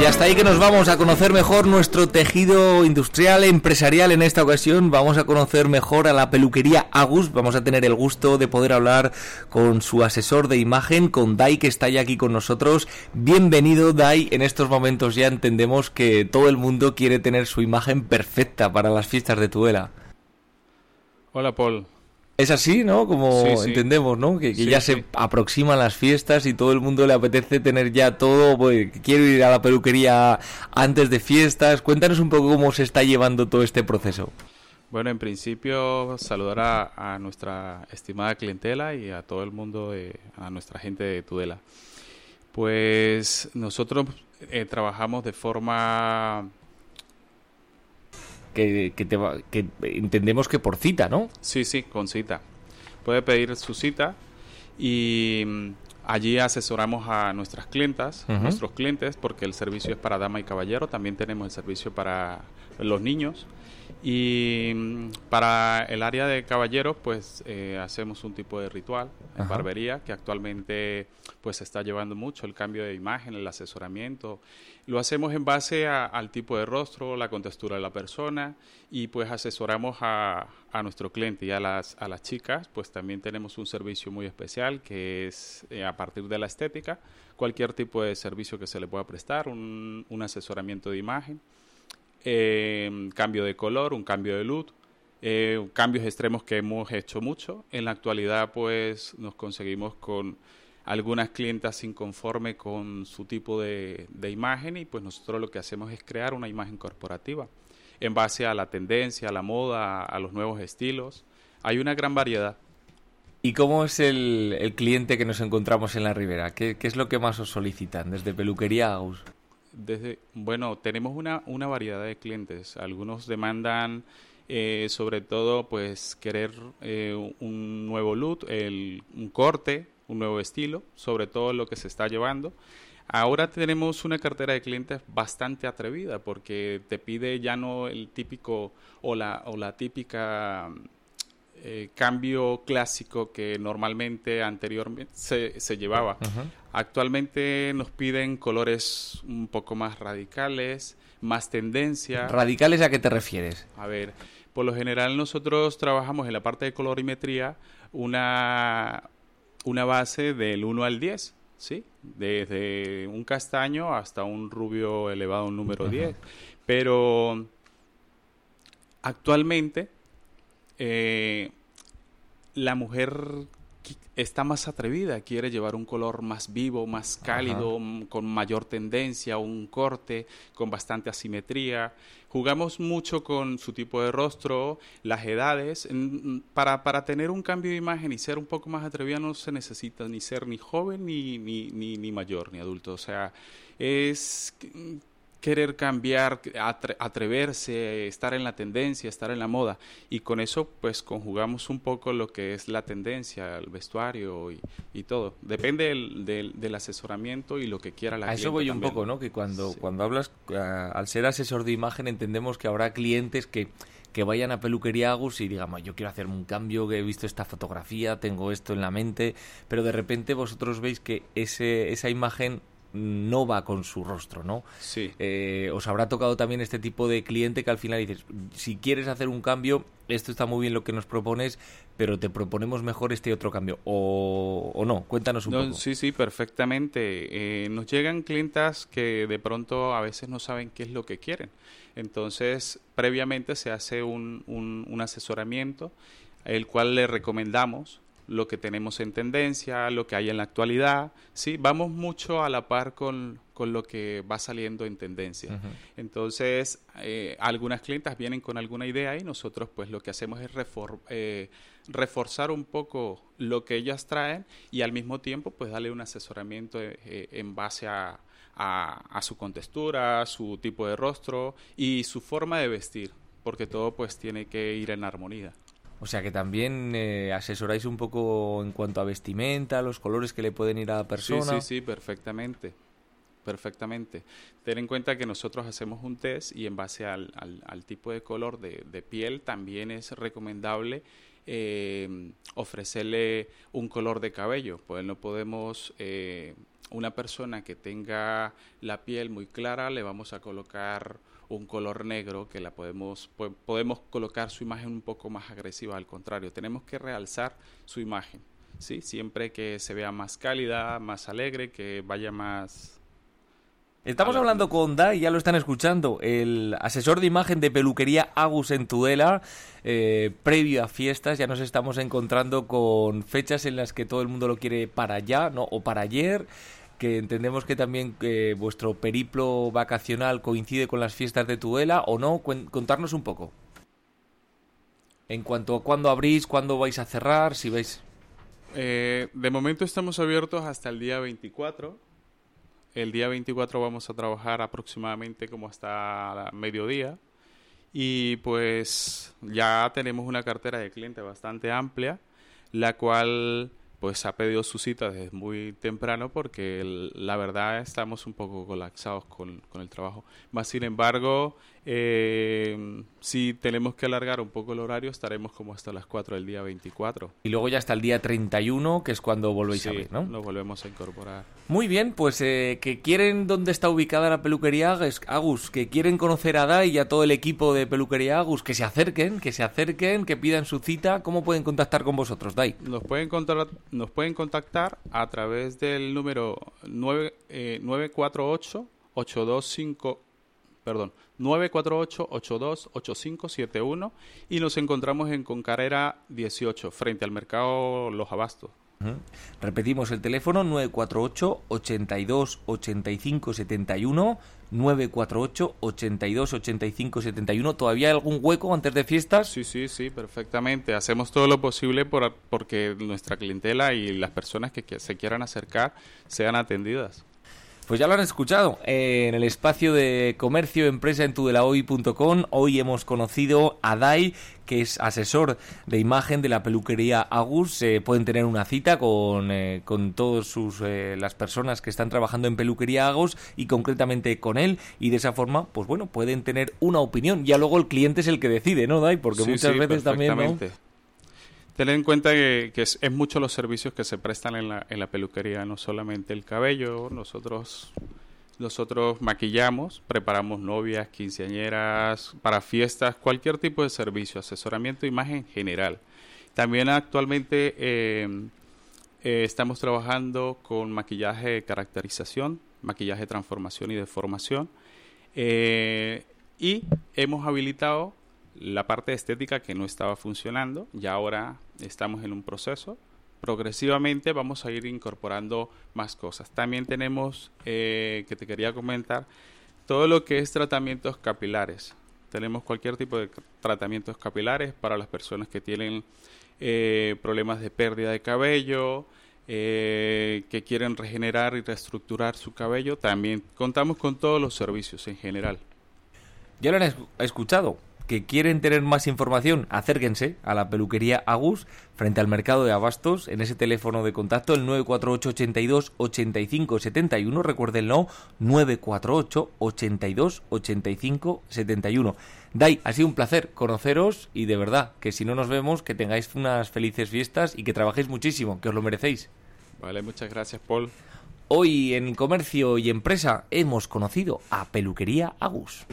Y hasta ahí que nos vamos a conocer mejor nuestro tejido industrial empresarial en esta ocasión. Vamos a conocer mejor a la peluquería Agus. Vamos a tener el gusto de poder hablar con su asesor de imagen, con Dai, que está ya aquí con nosotros. Bienvenido, Dai. En estos momentos ya entendemos que todo el mundo quiere tener su imagen perfecta para las fiestas de Tuela. Hola, Paul. Es así, ¿no? Como Sí, sí. entendemos, ¿no? Que, que Sí, ya se aproximan las fiestas y todo el mundo le apetece tener ya todo. Pues, quiero ir a la peluquería antes de fiestas. Cuéntanos un poco cómo se está llevando todo este proceso. Bueno, en principio saludar a, a nuestra estimada clientela y a todo el mundo, de- a nuestra gente de Tudela. Pues nosotros eh, trabajamos de forma, Que, que te va- que entendemos que por cita, ¿no? sí, sí, con cita. Puede pedir su cita y mm, allí asesoramos a nuestras clientas, nuestros clientes, porque el servicio es para dama y caballero. También tenemos el servicio para los niños. Y mm, para el área de caballeros, pues eh, hacemos un tipo de ritual en Ajá. barbería que actualmente pues se está llevando mucho el cambio de imagen, el asesoramiento. Lo hacemos en base a- al tipo de rostro, la contextura de la persona y pues asesoramos a, a nuestro cliente y a las, a las chicas, pues también tenemos un servicio muy especial que es eh, a partir de la estética, cualquier tipo de servicio que se le pueda prestar, un, un asesoramiento de imagen eh, cambio de color, un cambio de luz, eh, cambios extremos que hemos hecho mucho. En la actualidad, pues nos conseguimos con algunas clientas inconforme con su tipo de, imagen y pues nosotros lo que hacemos es crear una imagen corporativa en base a la tendencia, a la moda, a los nuevos estilos. Hay una gran variedad. ¿Y cómo es el, cliente que nos encontramos en la ribera? ¿Qué, es lo que más os solicitan desde peluquería a? Desde, bueno, tenemos una, una variedad de clientes. Algunos demandan, eh, sobre todo, pues querer eh, un nuevo look, un corte, un nuevo estilo, sobre todo lo que se está llevando. Ahora tenemos una cartera de clientes bastante atrevida porque te pide ya no el típico o la, o la típica eh, cambio clásico que normalmente anteriormente se, se llevaba. Actualmente nos piden colores un poco más radicales, más tendencia. ¿Radicales a qué te refieres? A ver, por lo general nosotros trabajamos en la parte de colorimetría una, una base del 1 al 10, ¿sí? Desde un castaño hasta un rubio elevado un número 10. Pero actualmente eh, la mujer está más atrevida, quiere llevar un color más vivo, más cálido, mm, con mayor tendencia, un corte, con bastante asimetría. Jugamos mucho con su tipo de rostro, las edades. Mm, Para, para tener un cambio de imagen y ser un poco más atrevida no se necesita ni ser ni joven ni, ni, ni, ni mayor, ni adulto. O sea, es querer cambiar, atre- atreverse, estar en la tendencia, estar en la moda. Y con eso, pues, conjugamos un poco lo que es la tendencia, el vestuario y, y todo. Depende del, del, del asesoramiento y lo que quiera la a eso voy un también. poco, ¿no? Que cuando, Sí. cuando hablas, ah, al ser asesor de imagen, entendemos que habrá clientes que, que vayan a peluquería Agus y digan, "Ma, yo quiero hacerme un cambio, que he visto esta fotografía, tengo esto en la mente, pero de repente vosotros veis que ese, esa imagen no va con su rostro, ¿no? Sí. Eh, os habrá tocado también este tipo de cliente que al final dices, si quieres hacer un cambio, esto está muy bien lo que nos propones, pero te proponemos mejor este otro cambio, o, o no, cuéntanos un No, poco. sí, sí, perfectamente. Eh, nos llegan clientas que de pronto a veces no saben qué es lo que quieren. Entonces, previamente se hace un, un, un asesoramiento, el cual le recomendamos lo que tenemos en tendencia, lo que hay en la actualidad. Sí, vamos mucho a la par con, con lo que va saliendo en tendencia. Entonces, eh, algunas clientas vienen con alguna idea y nosotros pues lo que hacemos es refor- eh, reforzar un poco lo que ellas traen y al mismo tiempo pues darle un asesoramiento eh, en base a, a- a su contextura, su tipo de rostro y su forma de vestir, porque todo pues tiene que ir en armonía. O sea que también eh, asesoráis un poco en cuanto a vestimenta, los colores que le pueden ir a la Sí, persona. sí, sí, perfectamente. Perfectamente. Ten en cuenta que nosotros hacemos un test y en base al, al- al tipo de color de, de piel también es recomendable eh, ofrecerle un color de cabello, pues no podemos, eh, una persona que tenga la piel muy clara, le vamos a colocar un color negro que la podemos, podemos colocar su imagen un poco más agresiva, al contrario, tenemos que realzar su imagen, ¿sí? siempre que se vea más cálida, más alegre, que vaya más Estamos hablando con Dai, ya lo están escuchando, el asesor de imagen de peluquería Agus en Tudela. Eh, previo a fiestas, ya nos estamos encontrando con fechas en las que todo el mundo lo quiere para allá, ¿no? O para ayer, que entendemos que también vuestro periplo vacacional coincide con las fiestas de Tudela, ¿o no? contarnos un poco. En cuanto a cuándo abrís, cuándo vais a cerrar, si veis... Eh, de momento estamos abiertos hasta el día 24 el día 24 vamos a trabajar aproximadamente como hasta mediodía y pues ya tenemos una cartera de clientes bastante amplia, la cual pues ha pedido su cita desde muy temprano porque la verdad estamos un poco colapsados con, con el trabajo. Más sin embargo, eh, si tenemos que alargar un poco el horario, estaremos como hasta las 4 del día 24. Y luego ya hasta el día 31, que es cuando volvéis a ver, ¿no? nos volvemos a incorporar. Muy bien, pues eh, que quieren dónde está ubicada la peluquería Agus, que quieren conocer a Dai y a todo el equipo de peluquería Agus, que se acerquen, que se acerquen, que pidan su cita. ¿Cómo pueden contactar con vosotros, Dai? Nos pueden, contactar, nos pueden contactar a través del número 9, 948 825 perdón, 948-828571 y nos encontramos en Concarrera 18, frente al mercado Los Abastos. Repetimos el teléfono 948 82 85 71 948 82 85 71 ¿Todavía hay algún hueco antes de fiestas? Sí, sí, sí, perfectamente. Hacemos todo lo posible por, porque nuestra clientela y las personas que se quieran acercar sean atendidas. Pues ya lo han escuchado. en el espacio de comercio empresa en tudelahoy.com hoy hemos conocido a Dai, que es asesor de imagen de la peluquería Agus. pueden tener una cita con, eh, con todas sus, eh, las personas que están trabajando en peluquería Agus y concretamente con él. Y de esa forma, pues bueno, pueden tener una opinión. Ya luego el cliente es el que decide, ¿no, Dai? Porque muchas veces también... ¿no? Tener en cuenta que, es, mucho los servicios que se prestan en la, en la peluquería, no solamente el cabello, nosotros nosotros maquillamos, preparamos novias, quinceañeras, para fiestas, cualquier tipo de servicio, asesoramiento, imagen general. También actualmente em, eh, estamos trabajando con maquillaje de caracterización, maquillaje de transformación y deformación. Eh, y hemos habilitado la parte estética que no estaba funcionando, ya ahora estamos en un proceso. Progresivamente vamos a ir incorporando más cosas. También tenemos, eh, que te quería comentar, todo lo que es tratamientos capilares. Tenemos cualquier tipo de tratamientos capilares para las personas que tienen eh, problemas de pérdida de cabello, eh, que quieren regenerar y reestructurar su cabello. También contamos con todos los servicios en general. Ya lo han escuchado que quieren tener más información, acérquense a la peluquería Agus frente al mercado de Abastos en ese teléfono de contacto el 948 82 85 71, recuérdenlo, 948 82 85 71. Dai, ha sido un placer conoceros y de verdad que si no nos vemos que tengáis unas felices fiestas y que trabajéis muchísimo, que os lo merecéis. Vale, muchas gracias, Paul. Hoy en Comercio y Empresa hemos conocido a Peluquería Agus.